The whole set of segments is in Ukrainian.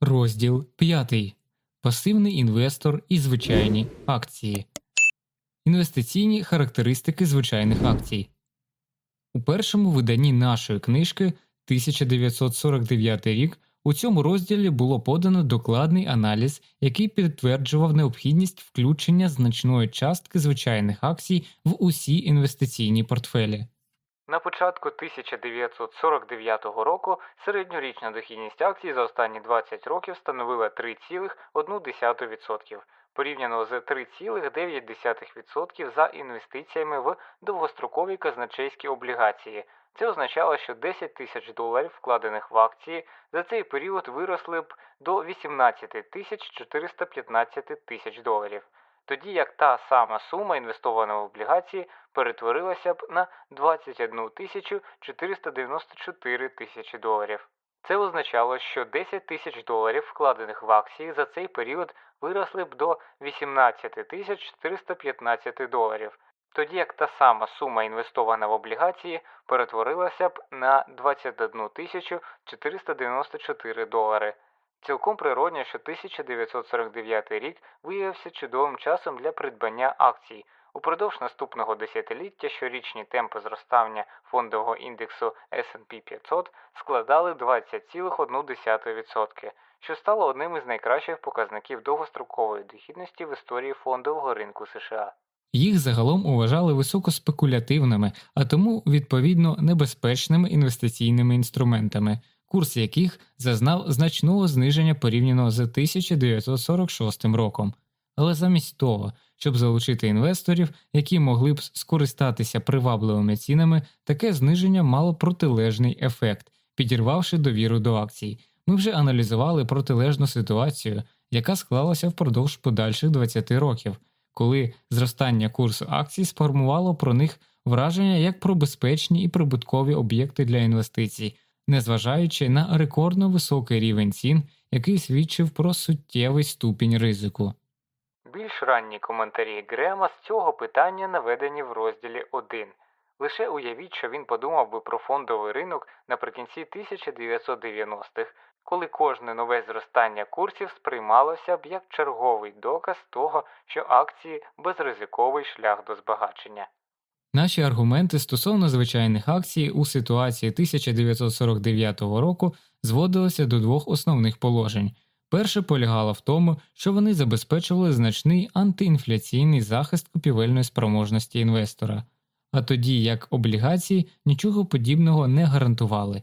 Розділ 5. Пасивний інвестор і звичайні акції. Інвестиційні характеристики звичайних акцій. У першому виданні нашої книжки 1949 рік у цьому розділі було подано докладний аналіз, який підтверджував необхідність включення значної частки звичайних акцій в усі інвестиційні портфелі. На початку 1949 року середньорічна дохідність акцій за останні 20 років становила 3,1%, порівняно з 3,9% за інвестиціями в довгострокові казначейські облігації. Це означало, що 10 тисяч доларів, вкладених в акції, за цей період виросли б до 18 тисяч 415 тисяч доларів тоді як та сама сума інвестована в облігації перетворилася б на 21 тисячу 494 тисячі доларів. Це означало, що 10 тисяч доларів, вкладених в акції, за цей період виросли б до 18 тисяч 415 доларів, тоді як та сама сума інвестована в облігації перетворилася б на 21 тисячу 494 долари. Цілком природно, що 1949 рік виявився чудовим часом для придбання акцій. Упродовж наступного десятиліття щорічні темпи зростання фондового індексу S&P 500 складали 20,1%, що стало одним із найкращих показників довгострокової дохідності в історії фондового ринку США. Їх загалом вважали високоспекулятивними, а тому відповідно небезпечними інвестиційними інструментами курс яких зазнав значного зниження порівняно з 1946 роком. Але замість того, щоб залучити інвесторів, які могли б скористатися привабливими цінами, таке зниження мало протилежний ефект, підірвавши довіру до акцій. Ми вже аналізували протилежну ситуацію, яка склалася впродовж подальших 20 років, коли зростання курсу акцій сформувало про них враження як про безпечні і прибуткові об'єкти для інвестицій незважаючи на рекордно високий рівень цін, який свідчив про суттєвий ступінь ризику. Більш ранні коментарі Грема з цього питання наведені в розділі 1. Лише уявіть, що він подумав би про фондовий ринок наприкінці 1990-х, коли кожне нове зростання курсів сприймалося б як черговий доказ того, що акції безризиковий шлях до збагачення. Наші аргументи стосовно звичайних акцій у ситуації 1949 року зводилися до двох основних положень. Перше полягало в тому, що вони забезпечували значний антиінфляційний захист купівельної спроможності інвестора, а тоді як облігації нічого подібного не гарантували.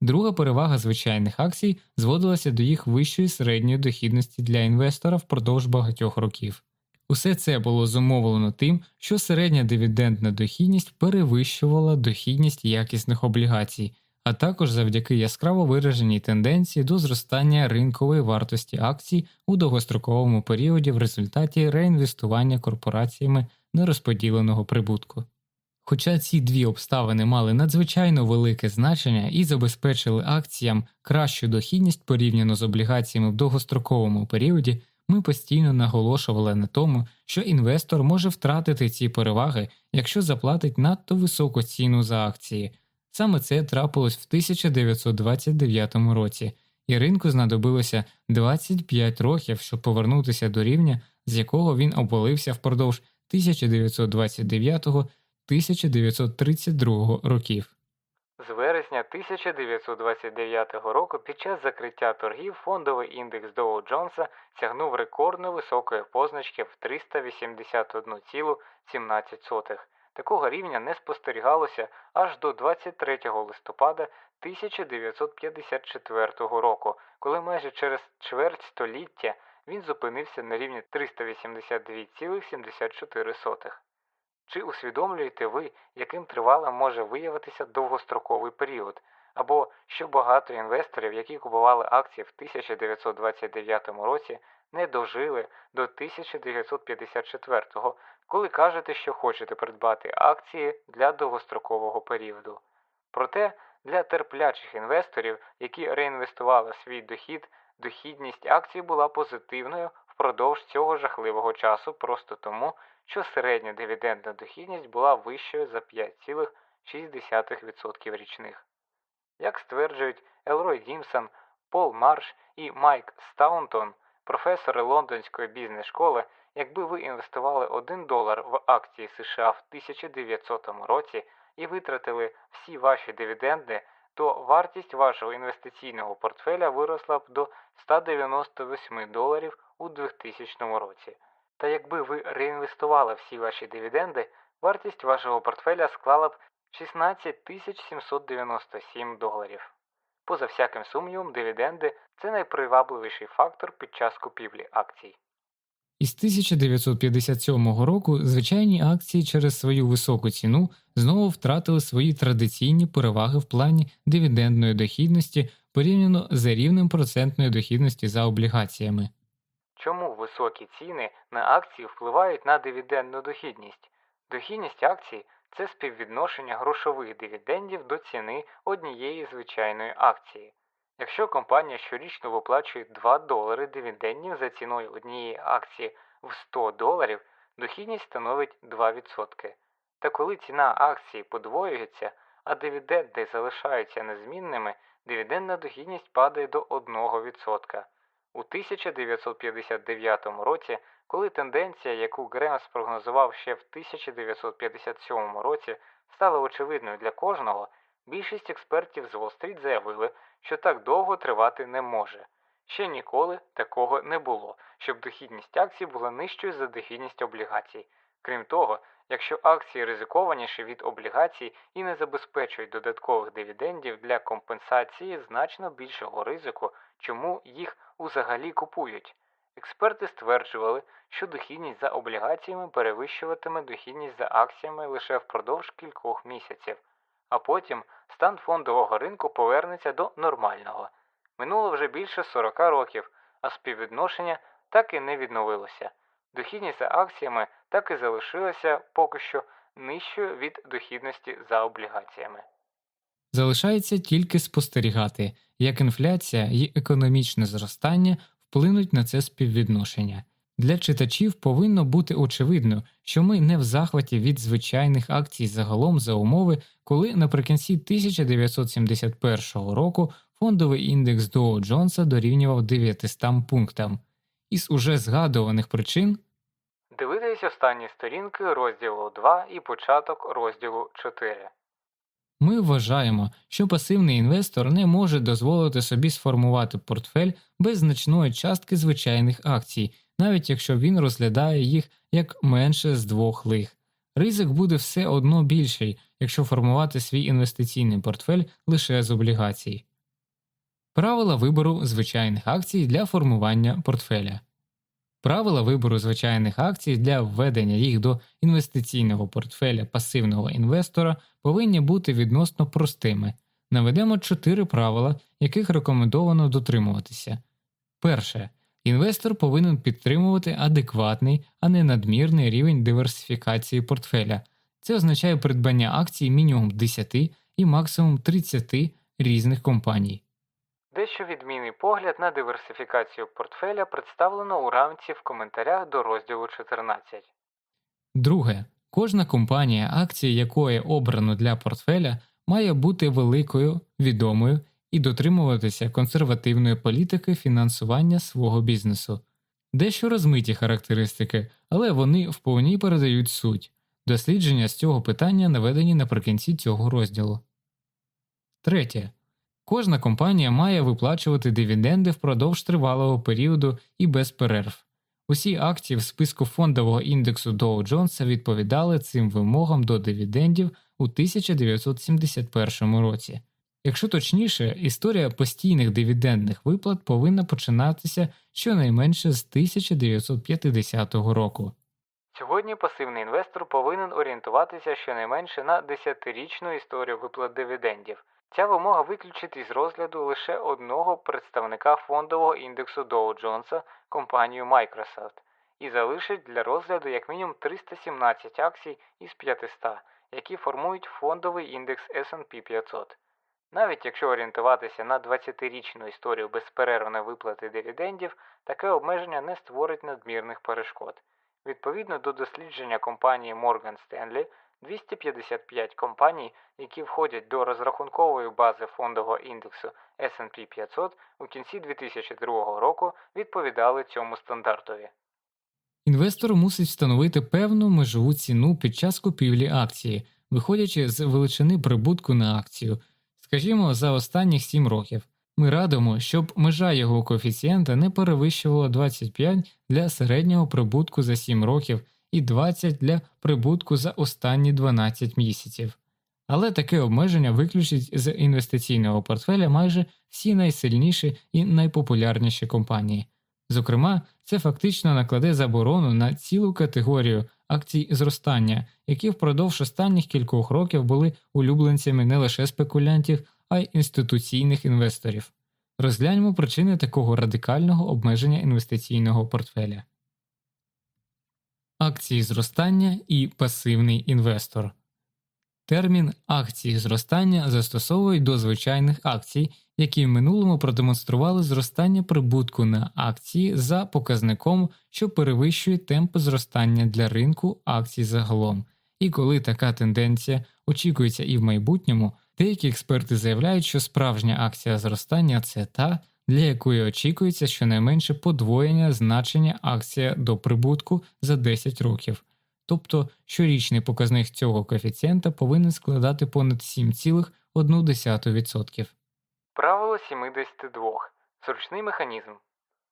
Друга перевага звичайних акцій зводилася до їх вищої середньої дохідності для інвестора впродовж багатьох років. Усе це було зумовлено тим, що середня дивідендна дохідність перевищувала дохідність якісних облігацій, а також завдяки яскраво вираженій тенденції до зростання ринкової вартості акцій у довгостроковому періоді в результаті реінвестування корпораціями нерозподіленого прибутку. Хоча ці дві обставини мали надзвичайно велике значення і забезпечили акціям кращу дохідність порівняно з облігаціями в довгостроковому періоді. Ми постійно наголошували на тому, що інвестор може втратити ці переваги, якщо заплатить надто високу ціну за акції. Саме це трапилось в 1929 році, і ринку знадобилося 25 років, щоб повернутися до рівня, з якого він обвалився впродовж 1929-1932 років. З вересня 1929 року під час закриття торгів фондовий індекс Доу Джонса сягнув рекордно високої позначки в 381,17. Такого рівня не спостерігалося аж до 23 листопада 1954 року, коли майже через чверть століття він зупинився на рівні 382,74. Чи усвідомлюєте ви, яким тривалим може виявитися довгостроковий період, або що багато інвесторів, які купували акції в 1929 році, не дожили до 1954-го, коли кажете, що хочете придбати акції для довгострокового періоду? Проте для терплячих інвесторів, які реінвестували свій дохід, дохідність акцій була позитивною впродовж цього жахливого часу просто тому що середня дивідендна дохідність була вищою за 5,6% річних. Як стверджують Елрой Дімсон, Пол Марш і Майк Стаунтон, професори Лондонської бізнес-школи, якби ви інвестували 1 долар в акції США в 1900 році і витратили всі ваші дивіденди, то вартість вашого інвестиційного портфеля виросла б до 198 доларів у 2000 році. Та якби ви реінвестували всі ваші дивіденди, вартість вашого портфеля склала б 16 797 доларів. Поза всяким сумнівом, дивіденди це найпривабливіший фактор під час купівлі акцій. Із 1957 року звичайні акції через свою високу ціну знову втратили свої традиційні переваги в плані дивідендної дохідності порівняно з рівнем процентної дохідності за облігаціями. Чому високі ціни на акції впливають на дивідендну дохідність? Дохідність акцій це співвідношення грошових дивідендів до ціни однієї звичайної акції. Якщо компанія щорічно виплачує 2 долари дивідендів за ціною однієї акції в 100 доларів, дохідність становить 2%. Та коли ціна акції подвоюється, а дивіденди залишаються незмінними, дивідендна дохідність падає до 1%. У 1959 році, коли тенденція, яку Грем спрогнозував ще в 1957 році, стала очевидною для кожного, більшість експертів з Уолл-стріт заявили, що так довго тривати не може. Ще ніколи такого не було, щоб дохідність акцій була нижчою за дохідність облігацій. Крім того, якщо акції ризикованіші від облігацій і не забезпечують додаткових дивідендів для компенсації значно більшого ризику, чому їх узагалі купують. Експерти стверджували, що дохідність за облігаціями перевищуватиме дохідність за акціями лише впродовж кількох місяців, а потім стан фондового ринку повернеться до нормального. Минуло вже більше 40 років, а співвідношення так і не відновилося. Дохідність за акціями так і залишилася поки що нижчою від дохідності за облігаціями. Залишається тільки спостерігати, як інфляція і економічне зростання вплинуть на це співвідношення. Для читачів повинно бути очевидно, що ми не в захваті від звичайних акцій загалом за умови, коли наприкінці 1971 року фондовий індекс Доу Джонса дорівнював 900 пунктам. Із уже згадуваних причин Дивитись останні сторінки розділу 2 і початок розділу 4. Ми вважаємо, що пасивний інвестор не може дозволити собі сформувати портфель без значної частки звичайних акцій, навіть якщо він розглядає їх як менше з двох лих. Ризик буде все одно більший, якщо формувати свій інвестиційний портфель лише з облігацій. Правила вибору звичайних акцій для формування портфеля. Правила вибору звичайних акцій для введення їх до інвестиційного портфеля пасивного інвестора повинні бути відносно простими. Наведемо чотири правила, яких рекомендовано дотримуватися. Перше. Інвестор повинен підтримувати адекватний, а не надмірний рівень диверсифікації портфеля. Це означає придбання акцій мінімум 10 і максимум 30 різних компаній. Дещо відмінний погляд на диверсифікацію портфеля представлено у рамці в коментарях до розділу 14. Друге, кожна компанія, акції якої обрано для портфеля, має бути великою, відомою і дотримуватися консервативної політики фінансування свого бізнесу. Дещо розмиті характеристики, але вони вповні передають суть. Дослідження з цього питання наведені наприкінці цього розділу. Третє. Кожна компанія має виплачувати дивіденди впродовж тривалого періоду і без перерв. Усі акції в списку фондового індексу Dow Jones відповідали цим вимогам до дивідендів у 1971 році. Якщо точніше, історія постійних дивідендних виплат повинна починатися щонайменше з 1950 року. Сьогодні пасивний інвестор повинен орієнтуватися щонайменше на 10-річну історію виплат дивідендів. Ця вимога виключить із розгляду лише одного представника фондового індексу Dow Jones компанію Microsoft і залишить для розгляду як мінімум 317 акцій із 500, які формують фондовий індекс S&P 500. Навіть якщо орієнтуватися на 20-річну історію безперервної виплати дивідендів, таке обмеження не створить надмірних перешкод. Відповідно до дослідження компанії Morgan Stanley, 255 компаній, які входять до розрахункової бази фондового індексу S&P 500 у кінці 2002 року відповідали цьому стандартові. Інвестор мусить встановити певну межову ціну під час купівлі акції, виходячи з величини прибутку на акцію, скажімо, за останніх 7 років. Ми радимо, щоб межа його коефіцієнта не перевищувала 25 для середнього прибутку за 7 років і 20 для прибутку за останні 12 місяців. Але таке обмеження виключить з інвестиційного портфеля майже всі найсильніші і найпопулярніші компанії. Зокрема, це фактично накладе заборону на цілу категорію акцій зростання, які впродовж останніх кількох років були улюбленцями не лише спекулянтів, а й інституційних інвесторів. Розгляньмо причини такого радикального обмеження інвестиційного портфеля. Акції зростання і пасивний інвестор. Термін акції зростання застосовують до звичайних акцій, які в минулому продемонстрували зростання прибутку на акції за показником, що перевищує темп зростання для ринку акцій загалом. І коли така тенденція очікується і в майбутньому, деякі експерти заявляють, що справжня акція зростання це та, для якої очікується щонайменше подвоєння значення акція до прибутку за 10 років. Тобто щорічний показник цього коефіцієнта повинен складати понад 7,1%. Правило 72. Зручний механізм.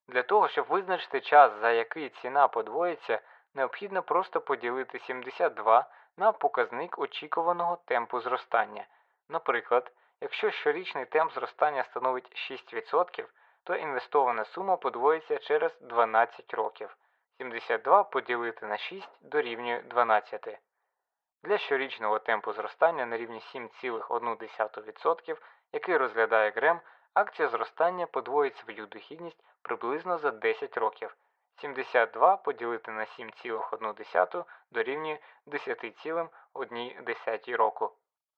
Для того, щоб визначити час, за який ціна подвоїться, необхідно просто поділити 72 на показник очікуваного темпу зростання. Наприклад, якщо щорічний темп зростання становить 6%, то інвестована сума подвоїться через 12 років. 72 поділити на 6 дорівнює 12. Для щорічного темпу зростання на рівні 7,1%, який розглядає Грем, акція зростання подвоїть свою дохідність приблизно за 10 років. 72 поділити на 7,1 дорівнює 10,1 року.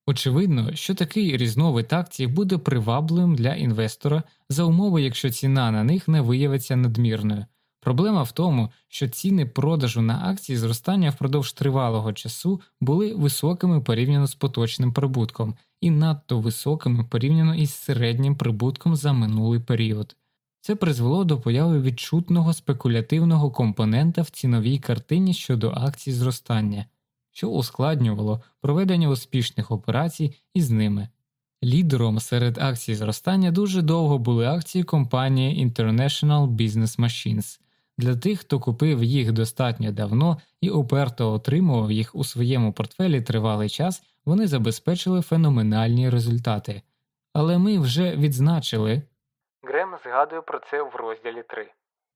Очевидно, що такий різновид акцій буде привабливим для інвестора за умови, якщо ціна на них не виявиться надмірною. Проблема в тому, що ціни продажу на акції зростання впродовж тривалого часу були високими порівняно з поточним прибутком і надто високими порівняно із середнім прибутком за минулий період. Це призвело до появи відчутного спекулятивного компонента в ціновій картині щодо акцій зростання, що ускладнювало проведення успішних операцій із ними. Лідером серед акцій зростання дуже довго були акції компанії International Business Machines. Для тих, хто купив їх достатньо давно і уперто отримував їх у своєму портфелі тривалий час, вони забезпечили феноменальні результати. Але ми вже відзначили Грем згадує про це в розділі 3.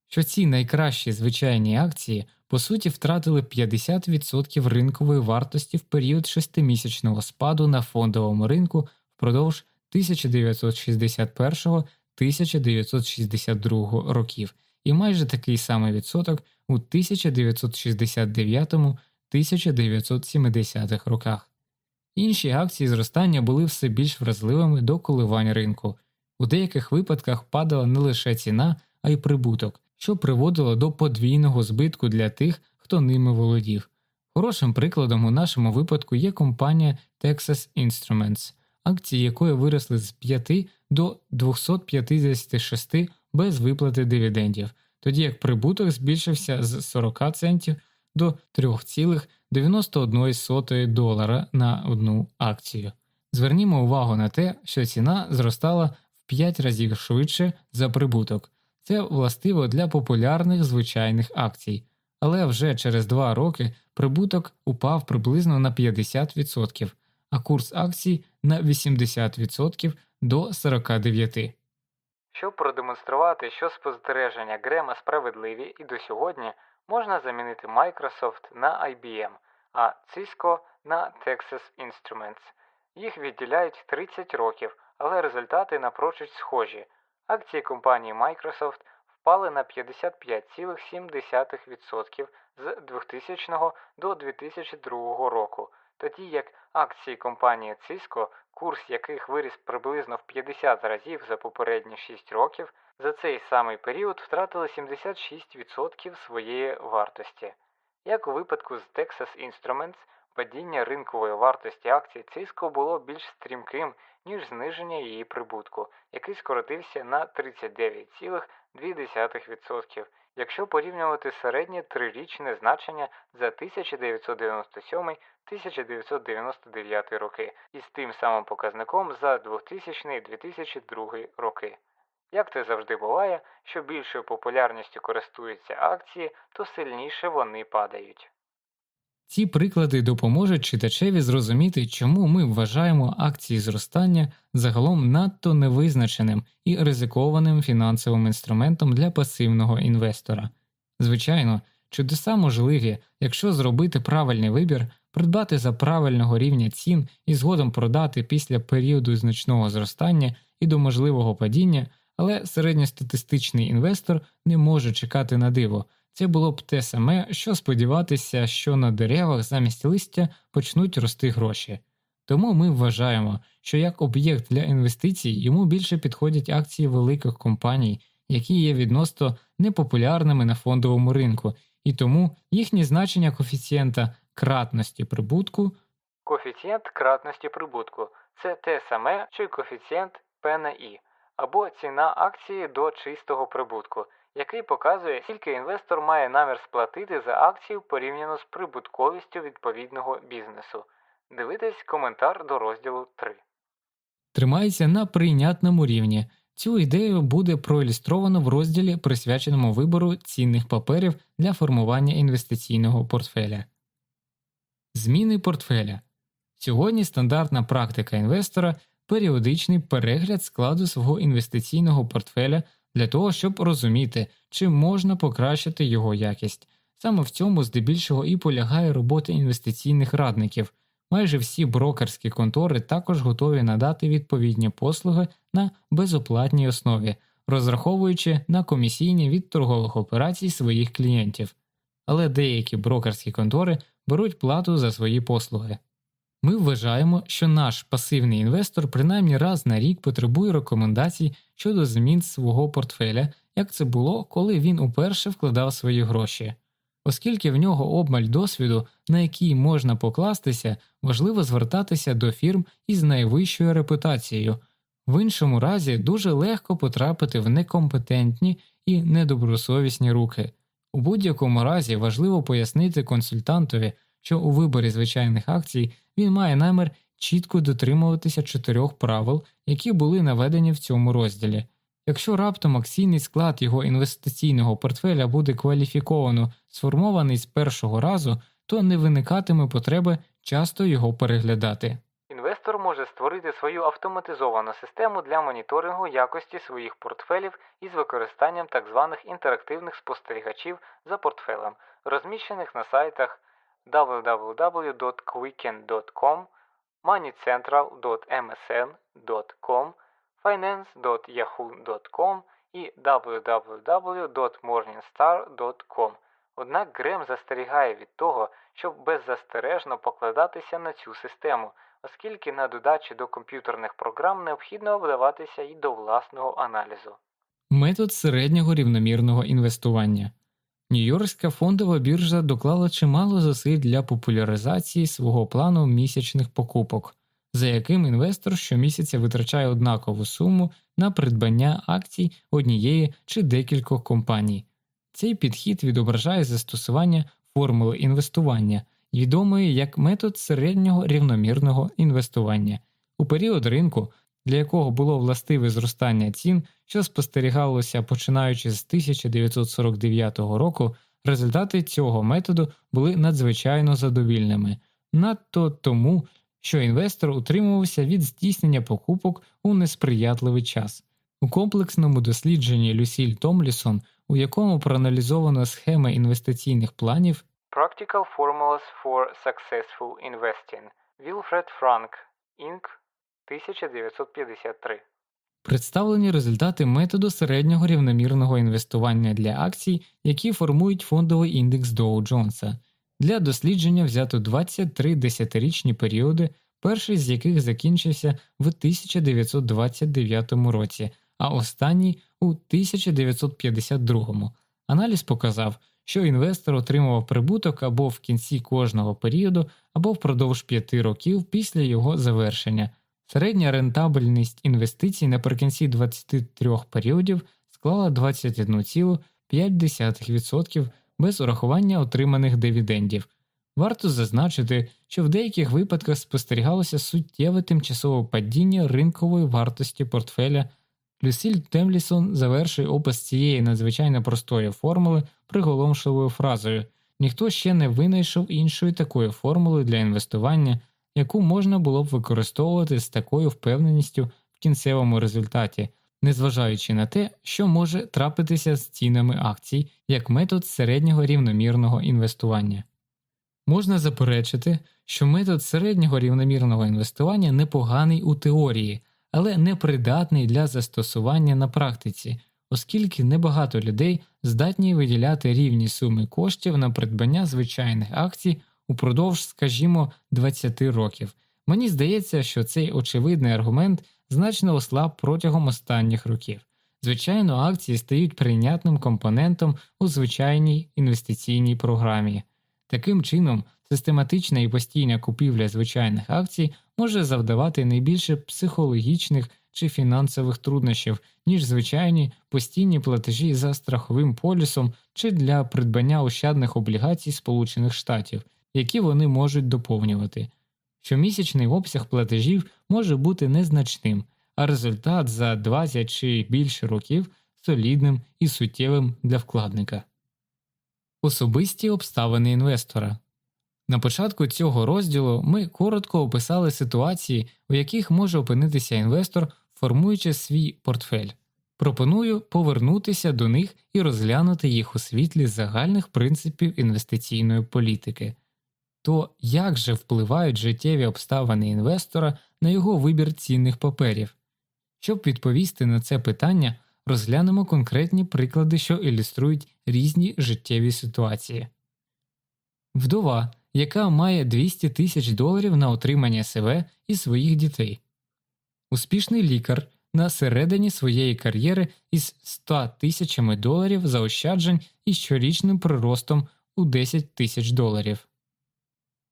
Що ці найкращі звичайні акції по суті втратили 50% ринкової вартості в період шестимісячного спаду на фондовому ринку впродовж 1961 1962 років і майже такий самий відсоток у 1969-1970 роках. Інші акції зростання були все більш вразливими до коливань ринку. У деяких випадках падала не лише ціна, а й прибуток, що приводило до подвійного збитку для тих, хто ними володів. Хорошим прикладом у нашому випадку є компанія Texas Instruments, акції якої виросли з 5 до 256 без виплати дивідендів, тоді як прибуток збільшився з 40 центів до 3,91 долара на одну акцію. Звернімо увагу на те, що ціна зростала в 5 разів швидше за прибуток. Це властиво для популярних звичайних акцій, але вже через 2 роки прибуток упав приблизно на 50%, а курс акцій на 80% до 49%. Щоб продемонструвати, що спостереження Грема справедливі і до сьогодні можна замінити Microsoft на IBM, а Cisco на Texas Instruments. Їх відділяють 30 років, але результати напрочуд схожі. Акції компанії Microsoft впали на 55,7% з 2000 до 2002 року, тоді як акції компанії Cisco, курс яких виріс приблизно в 50 разів за попередні 6 років, за цей самий період втратили 76% своєї вартості. Як у випадку з Texas Instruments, падіння ринкової вартості акцій Cisco було більш стрімким, ніж зниження її прибутку, який скоротився на 39,2%, якщо порівнювати середнє трирічне значення за 1997-1999 роки із тим самим показником за 2000-2002 роки. Як це завжди буває, що більшою популярністю користуються акції, то сильніше вони падають. Ці приклади допоможуть читачеві зрозуміти, чому ми вважаємо акції зростання загалом надто невизначеним і ризикованим фінансовим інструментом для пасивного інвестора. Звичайно, чудеса можливі, якщо зробити правильний вибір, придбати за правильного рівня цін і згодом продати після періоду значного зростання і до можливого падіння, але середньостатистичний інвестор не може чекати на диво. Це було б те саме, що сподіватися, що на деревах замість листя почнуть рости гроші. Тому ми вважаємо, що як об'єкт для інвестицій йому більше підходять акції великих компаній, які є відносно непопулярними на фондовому ринку, і тому їхнє значення коефіцієнта кратності прибутку. Коефіцієнт кратності прибутку це те саме, що й коефіцієнт P на I, або ціна акції до чистого прибутку який показує, скільки інвестор має намір сплатити за акцію порівняно з прибутковістю відповідного бізнесу. Дивитесь коментар до розділу 3. Тримається на прийнятному рівні. Цю ідею буде проілюстровано в розділі, присвяченому вибору цінних паперів для формування інвестиційного портфеля. Зміни портфеля сьогодні стандартна практика інвестора періодичний перегляд складу свого інвестиційного портфеля для того, щоб розуміти, чи можна покращити його якість. Саме в цьому здебільшого і полягає робота інвестиційних радників. Майже всі брокерські контори також готові надати відповідні послуги на безоплатній основі, розраховуючи на комісійні від торгових операцій своїх клієнтів. Але деякі брокерські контори беруть плату за свої послуги. Ми вважаємо, що наш пасивний інвестор принаймні раз на рік потребує рекомендацій щодо змін свого портфеля, як це було, коли він уперше вкладав свої гроші. Оскільки в нього обмаль досвіду, на який можна покластися, важливо звертатися до фірм із найвищою репутацією, в іншому разі дуже легко потрапити в некомпетентні і недобросовісні руки. У будь-якому разі важливо пояснити консультантові, що у виборі звичайних акцій він має намір чітко дотримуватися чотирьох правил, які були наведені в цьому розділі. Якщо раптом акційний склад його інвестиційного портфеля буде кваліфіковано сформований з першого разу, то не виникатиме потреби часто його переглядати. Інвестор може створити свою автоматизовану систему для моніторингу якості своїх портфелів із використанням так званих інтерактивних спостерігачів за портфелем, розміщених на сайтах www.quicken.com, moneycentral.msn.com, finance.yahoo.com і www.morningstar.com. Однак Грем застерігає від того, щоб беззастережно покладатися на цю систему, оскільки на додачі до комп'ютерних програм необхідно вдаватися і до власного аналізу. Метод середнього рівномірного інвестування Нью-Йоркська фондова біржа доклала чимало зусиль для популяризації свого плану місячних покупок, за яким інвестор щомісяця витрачає однакову суму на придбання акцій однієї чи декількох компаній. Цей підхід відображає застосування формули інвестування, відомої як метод середнього рівномірного інвестування. У період ринку, для якого було властиве зростання цін, що спостерігалося починаючи з 1949 року, результати цього методу були надзвичайно задовільними, надто тому, що інвестор утримувався від здійснення покупок у несприятливий час. У комплексному дослідженні Люсіль Томлісон, у якому проаналізовано схеми інвестиційних планів Practical Formulas for Successful Investing Wilfred Frank, Inc. 1953 Представлені результати методу середнього рівномірного інвестування для акцій, які формують фондовий індекс Доу Джонса. Для дослідження взято 23 десятирічні періоди, перший з яких закінчився в 1929 році, а останній у 1952. Аналіз показав, що інвестор отримував прибуток або в кінці кожного періоду, або впродовж п'яти років після його завершення. Середня рентабельність інвестицій наприкінці 23 періодів склала 21,5% без урахування отриманих дивідендів. Варто зазначити, що в деяких випадках спостерігалося суттєве тимчасове падіння ринкової вартості портфеля. Люсіль Темлісон завершує опис цієї надзвичайно простої формули приголомшливою фразою ніхто ще не винайшов іншої такої формули для інвестування, яку можна було б використовувати з такою впевненістю в кінцевому результаті, незважаючи на те, що може трапитися з цінами акцій як метод середнього рівномірного інвестування. Можна заперечити, що метод середнього рівномірного інвестування непоганий у теорії, але непридатний для застосування на практиці, оскільки небагато людей здатні виділяти рівні суми коштів на придбання звичайних акцій упродовж, скажімо, 20 років. Мені здається, що цей очевидний аргумент значно ослаб протягом останніх років. Звичайно, акції стають прийнятним компонентом у звичайній інвестиційній програмі. Таким чином, систематична і постійна купівля звичайних акцій може завдавати найбільше психологічних чи фінансових труднощів, ніж звичайні постійні платежі за страховим полісом чи для придбання ощадних облігацій Сполучених Штатів, які вони можуть доповнювати. Щомісячний обсяг платежів може бути незначним, а результат за 20 чи більше років солідним і суттєвим для вкладника. Особисті обставини інвестора на початку цього розділу ми коротко описали ситуації, у яких може опинитися інвестор, формуючи свій портфель. Пропоную повернутися до них і розглянути їх у світлі загальних принципів інвестиційної політики. То як же впливають життєві обставини інвестора на його вибір цінних паперів? Щоб відповісти на це питання, розглянемо конкретні приклади, що ілюструють різні життєві ситуації. Вдова, яка має 200 тисяч доларів на отримання себе і своїх дітей, успішний лікар на середині своєї кар'єри із 100 тисячами доларів заощаджень і щорічним приростом у 10 тисяч доларів.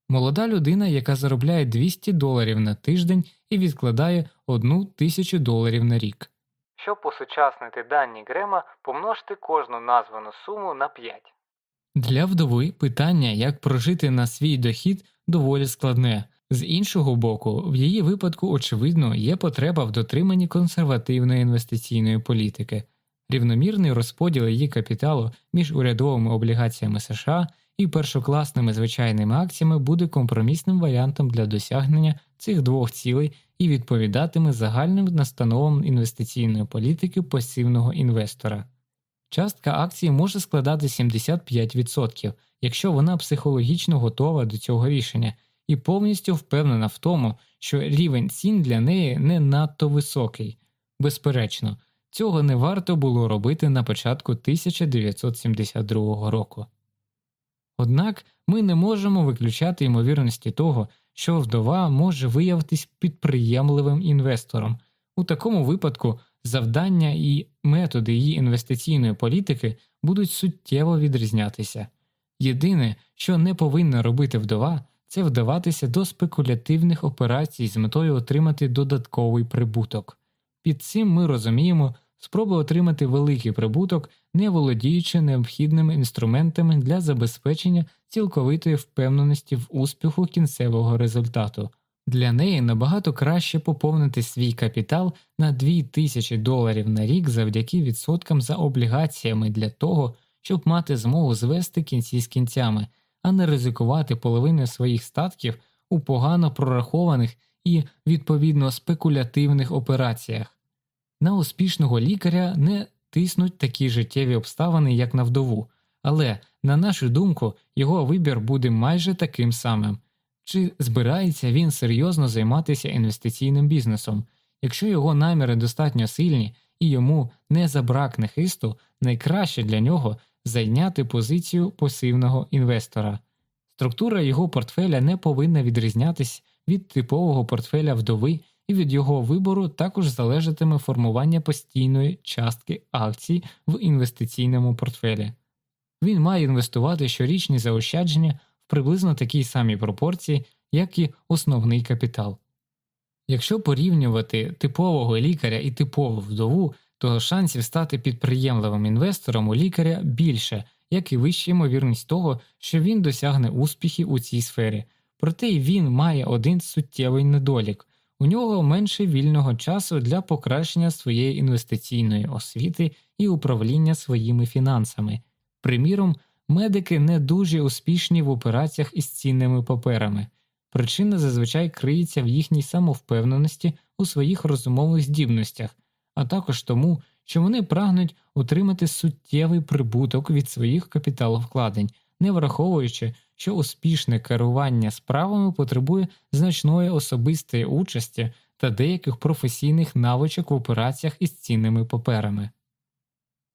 Молода людина, яка заробляє 200 доларів на тиждень і відкладає 1 тисячу доларів на рік. Щоб осучаснити дані Грема, помножте кожну названу суму на 5. Для вдови питання, як прожити на свій дохід, доволі складне. З іншого боку, в її випадку, очевидно, є потреба в дотриманні консервативної інвестиційної політики, рівномірний розподіл її капіталу між урядовими облігаціями США і першокласними звичайними акціями буде компромісним варіантом для досягнення цих двох цілей і відповідатиме загальним настановам інвестиційної політики пасивного інвестора. Частка акції може складати 75%, якщо вона психологічно готова до цього рішення і повністю впевнена в тому, що рівень цін для неї не надто високий. Безперечно, цього не варто було робити на початку 1972 року. Однак ми не можемо виключати ймовірності того, що вдова може виявитись підприємливим інвестором. У такому випадку завдання і методи її інвестиційної політики будуть суттєво відрізнятися. Єдине, що не повинна робити вдова, це вдаватися до спекулятивних операцій з метою отримати додатковий прибуток. Під цим ми розуміємо спроби отримати великий прибуток, не володіючи необхідними інструментами для забезпечення цілковитої впевненості в успіху кінцевого результату. Для неї набагато краще поповнити свій капітал на 2000 доларів на рік завдяки відсоткам за облігаціями для того, щоб мати змогу звести кінці з кінцями, а не ризикувати половиною своїх статків у погано прорахованих і відповідно спекулятивних операціях. На успішного лікаря не тиснуть такі життєві обставини, як на вдову, але, на нашу думку, його вибір буде майже таким самим. Чи збирається він серйозно займатися інвестиційним бізнесом, якщо його наміри достатньо сильні і йому не забракне хисту, найкраще для нього зайняти позицію пасивного інвестора. Структура його портфеля не повинна відрізнятися від типового портфеля вдови і від його вибору також залежатиме формування постійної частки акцій в інвестиційному портфелі. він має інвестувати щорічні заощадження в приблизно такій самій пропорції, як і основний капітал. Якщо порівнювати типового лікаря і типову вдову, то шансів стати підприємливим інвестором у лікаря більше, як і вища ймовірність того, що він досягне успіхів у цій сфері, проте він має один суттєвий недолік у нього менше вільного часу для покращення своєї інвестиційної освіти і управління своїми фінансами. Приміром, медики не дуже успішні в операціях із цінними паперами. Причина зазвичай криється в їхній самовпевненості у своїх розумових здібностях, а також тому, що вони прагнуть отримати суттєвий прибуток від своїх капіталовкладень, не враховуючи, що успішне керування справами потребує значної особистої участі та деяких професійних навичок в операціях із цінними паперами.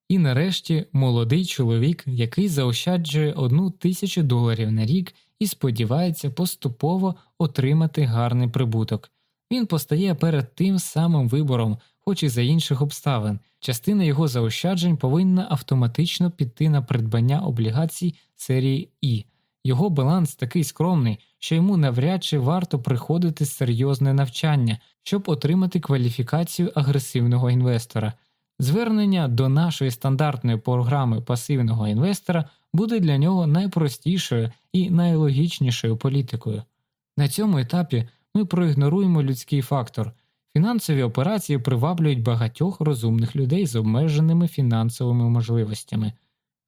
І нарешті молодий чоловік, який заощаджує одну тисячу доларів на рік і сподівається поступово отримати гарний прибуток. Він постає перед тим самим вибором, хоч і за інших обставин. Частина його заощаджень повинна автоматично піти на придбання облігацій серії І. Його баланс такий скромний, що йому навряд чи варто приходити серйозне навчання, щоб отримати кваліфікацію агресивного інвестора. Звернення до нашої стандартної програми пасивного інвестора буде для нього найпростішою і найлогічнішою політикою. На цьому етапі ми проігноруємо людський фактор. Фінансові операції приваблюють багатьох розумних людей з обмеженими фінансовими можливостями.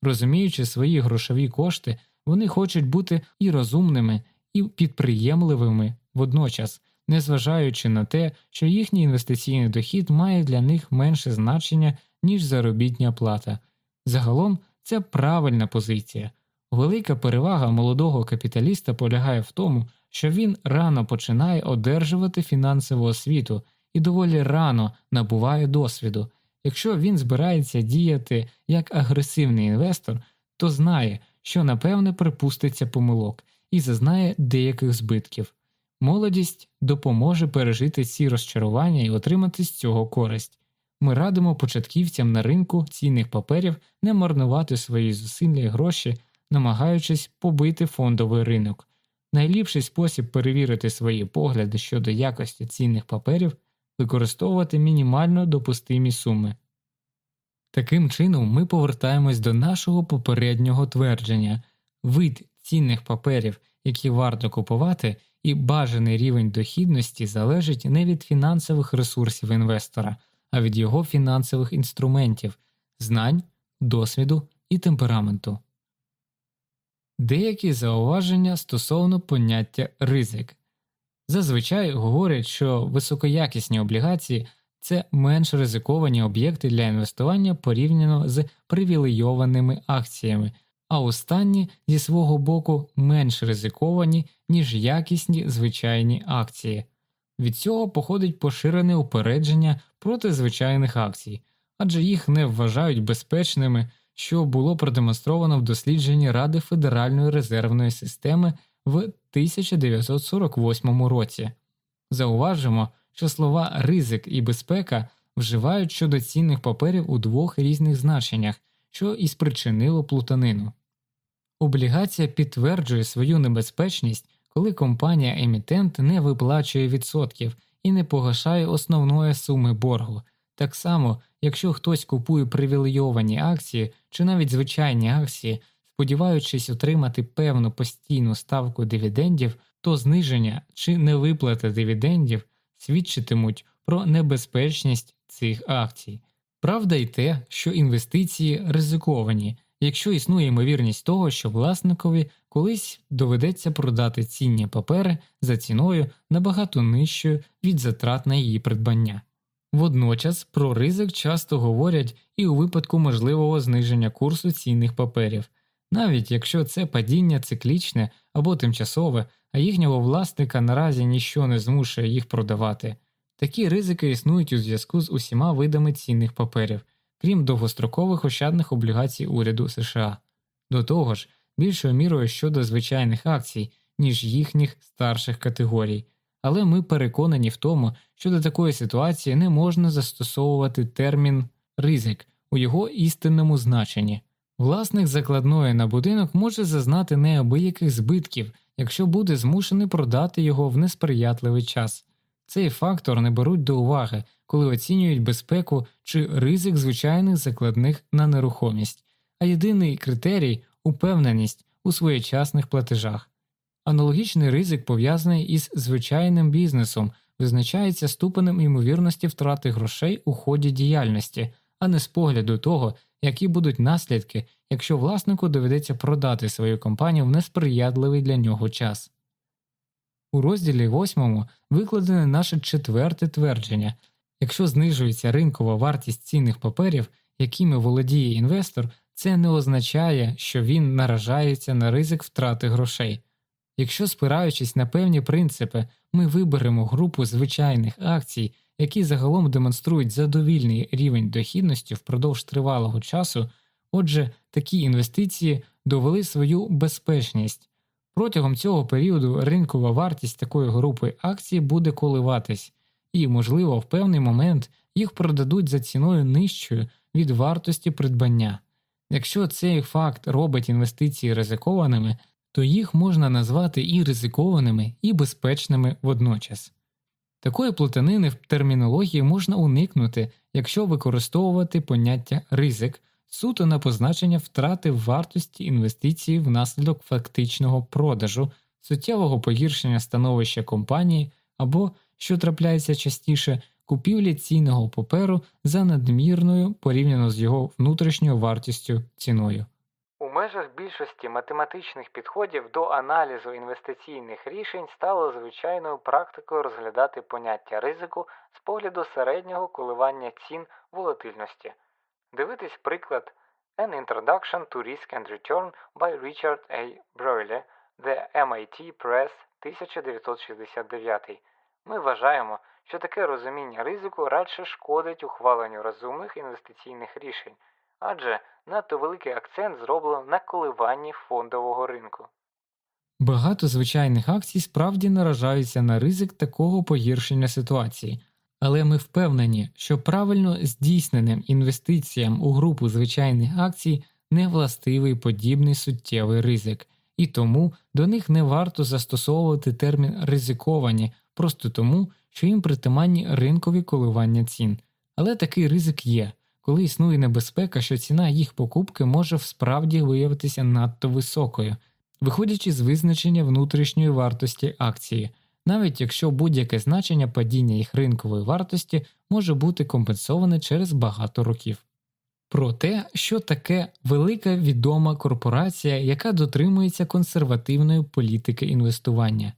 Розуміючи свої грошові кошти, вони хочуть бути і розумними, і підприємливими водночас, незважаючи на те, що їхній інвестиційний дохід має для них менше значення, ніж заробітня плата. Загалом це правильна позиція. Велика перевага молодого капіталіста полягає в тому, що він рано починає одержувати фінансову освіту і доволі рано набуває досвіду. Якщо він збирається діяти як агресивний інвестор, то знає, що напевне припуститься помилок і зазнає деяких збитків. Молодість допоможе пережити ці розчарування і отримати з цього користь. Ми радимо початківцям на ринку цінних паперів не марнувати свої зусилля і гроші, намагаючись побити фондовий ринок. Найліпший спосіб перевірити свої погляди щодо якості цінних паперів використовувати мінімально допустимі суми. Таким чином, ми повертаємось до нашого попереднього твердження вид цінних паперів, які варто купувати, і бажаний рівень дохідності залежить не від фінансових ресурсів інвестора, а від його фінансових інструментів, знань, досвіду і темпераменту. Деякі зауваження стосовно поняття ризик. Зазвичай говорять, що високоякісні облігації це менш ризиковані об'єкти для інвестування порівняно з привілейованими акціями, а останні зі свого боку менш ризиковані, ніж якісні звичайні акції. Від цього походить поширене упередження проти звичайних акцій, адже їх не вважають безпечними, що було продемонстровано в дослідженні Ради Федеральної резервної системи в 1948 році. Зауважимо, що слова ризик і безпека вживають щодо цінних паперів у двох різних значеннях, що і спричинило плутанину. Облігація підтверджує свою небезпечність, коли компанія емітент не виплачує відсотків і не погашає основної суми боргу. Так само, якщо хтось купує привілейовані акції чи навіть звичайні акції, сподіваючись отримати певну постійну ставку дивідендів, то зниження чи невиплата дивідендів свідчитимуть про небезпечність цих акцій. Правда й те, що інвестиції ризиковані, якщо існує ймовірність того, що власникові колись доведеться продати цінні папери за ціною набагато нижчою від затрат на її придбання. Водночас про ризик часто говорять і у випадку можливого зниження курсу цінних паперів, навіть якщо це падіння циклічне або тимчасове, а їхнього власника наразі ніщо не змушує їх продавати. Такі ризики існують у зв'язку з усіма видами цінних паперів, крім довгострокових ощадних облігацій уряду США, до того ж, більшою мірою щодо звичайних акцій, ніж їхніх старших категорій, але ми переконані в тому, що до такої ситуації не можна застосовувати термін ризик у його істинному значенні. Власник закладної на будинок може зазнати неабияких збитків, якщо буде змушений продати його в несприятливий час. Цей фактор не беруть до уваги, коли оцінюють безпеку чи ризик звичайних закладних на нерухомість, а єдиний критерій упевненість у своєчасних платежах. Аналогічний ризик пов'язаний із звичайним бізнесом, визначається ступенем ймовірності втрати грошей у ході діяльності, а не з погляду того, які будуть наслідки, якщо власнику доведеться продати свою компанію в несприятливий для нього час. У розділі 8 викладене наше четверте твердження якщо знижується ринкова вартість цінних паперів, якими володіє інвестор, це не означає, що він наражається на ризик втрати грошей. Якщо, спираючись на певні принципи, ми виберемо групу звичайних акцій, які загалом демонструють задовільний рівень дохідності впродовж тривалого часу, отже, такі інвестиції довели свою безпечність. Протягом цього періоду ринкова вартість такої групи акцій буде коливатись, і, можливо, в певний момент їх продадуть за ціною нижчою від вартості придбання. Якщо цей факт робить інвестиції ризикованими, то їх можна назвати і ризикованими, і безпечними водночас. Такої плутанини в термінології можна уникнути, якщо використовувати поняття ризик суто на позначення втрати вартості інвестиції внаслідок фактичного продажу, суттєвого погіршення становища компанії або, що трапляється частіше, купівлі цінного паперу за надмірною порівняно з його внутрішньою вартістю ціною. Межах більшості математичних підходів до аналізу інвестиційних рішень стало звичайною практикою розглядати поняття ризику з погляду середнього коливання цін волатильності. Дивитись приклад An Introduction to Risk and Return by Richard A. Broyle, The MIT Press 1969. Ми вважаємо, що таке розуміння ризику радше шкодить ухваленню розумних інвестиційних рішень, адже надто великий акцент зроблено на коливанні фондового ринку. Багато звичайних акцій справді наражаються на ризик такого погіршення ситуації, але ми впевнені, що правильно здійсненим інвестиціям у групу звичайних акцій не властивий подібний суттєвий ризик, і тому до них не варто застосовувати термін ризиковані просто тому, що їм притаманні ринкові коливання цін. Але такий ризик є, коли існує небезпека, що ціна їх покупки може справді виявитися надто високою, виходячи з визначення внутрішньої вартості акції, навіть якщо будь-яке значення падіння їх ринкової вартості може бути компенсоване через багато років. Про те, що таке велика відома корпорація, яка дотримується консервативної політики інвестування.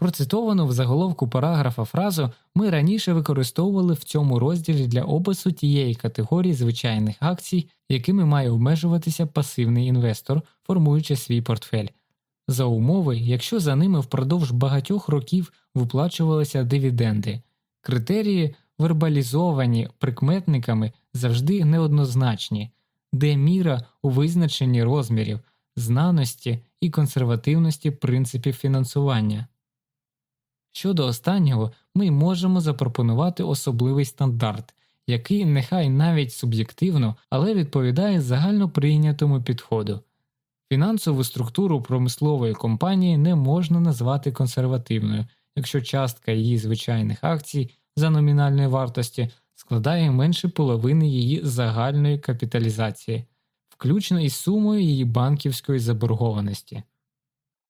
Процитовану в заголовку параграфа фразу ми раніше використовували в цьому розділі для опису тієї категорії звичайних акцій, якими має обмежуватися пасивний інвестор, формуючи свій портфель, за умови, якщо за ними впродовж багатьох років виплачувалися дивіденди. Критерії, вербалізовані прикметниками, завжди неоднозначні, де міра у визначенні розмірів, знаності і консервативності принципів фінансування. Щодо останнього, ми можемо запропонувати особливий стандарт, який нехай навіть суб'єктивно, але відповідає загально прийнятому підходу. Фінансову структуру промислової компанії не можна назвати консервативною, якщо частка її звичайних акцій за номінальної вартості складає менше половини її загальної капіталізації, включно із сумою її банківської заборгованості.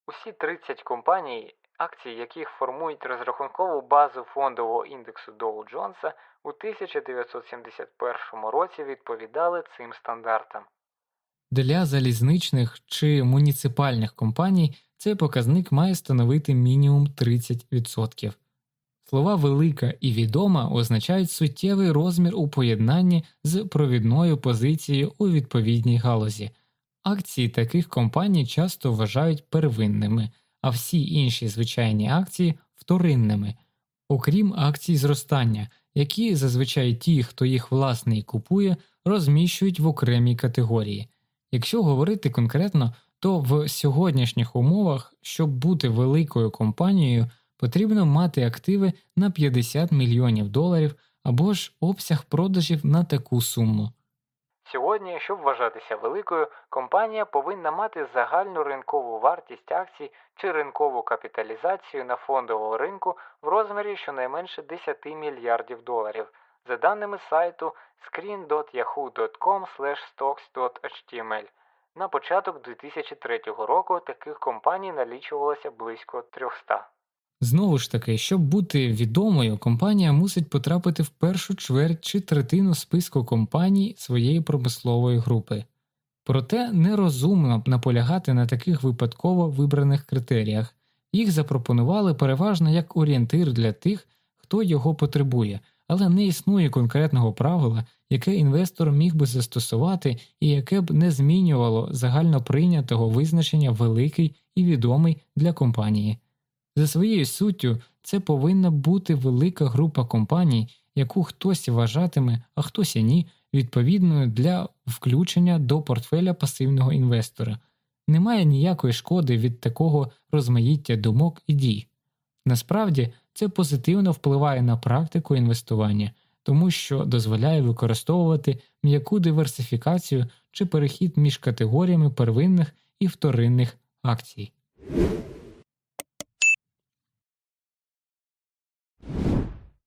Усі 30 компаній акції яких формують розрахункову базу фондового індексу Доу Джонса у 1971 році відповідали цим стандартам. Для залізничних чи муніципальних компаній цей показник має становити мінімум 30%. Слова велика і відома означають суттєвий розмір у поєднанні з провідною позицією у відповідній галузі. Акції таких компаній часто вважають первинними, а всі інші звичайні акції вторинними, окрім акцій зростання, які зазвичай ті, хто їх власний купує, розміщують в окремій категорії. Якщо говорити конкретно, то в сьогоднішніх умовах, щоб бути великою компанією, потрібно мати активи на 50 мільйонів доларів або ж обсяг продажів на таку суму. Сьогодні, щоб вважатися великою, компанія повинна мати загальну ринкову вартість акцій чи ринкову капіталізацію на фондовому ринку в розмірі щонайменше 10 мільярдів доларів. За даними сайту screen.yahoo.com/stocks.html. На початок 2003 року таких компаній налічувалося близько 300. Знову ж таки, щоб бути відомою, компанія мусить потрапити в першу чверть чи третину списку компаній своєї промислової групи. Проте нерозумно наполягати на таких випадково вибраних критеріях, їх запропонували переважно як орієнтир для тих, хто його потребує, але не існує конкретного правила, яке інвестор міг би застосувати і яке б не змінювало загально прийнятого визначення великий і відомий для компанії. За своєю суттю, це повинна бути велика група компаній, яку хтось вважатиме, а хтось і ні, відповідною для включення до портфеля пасивного інвестора. Немає ніякої шкоди від такого розмаїття думок і дій. Насправді це позитивно впливає на практику інвестування, тому що дозволяє використовувати м'яку диверсифікацію чи перехід між категоріями первинних і вторинних акцій.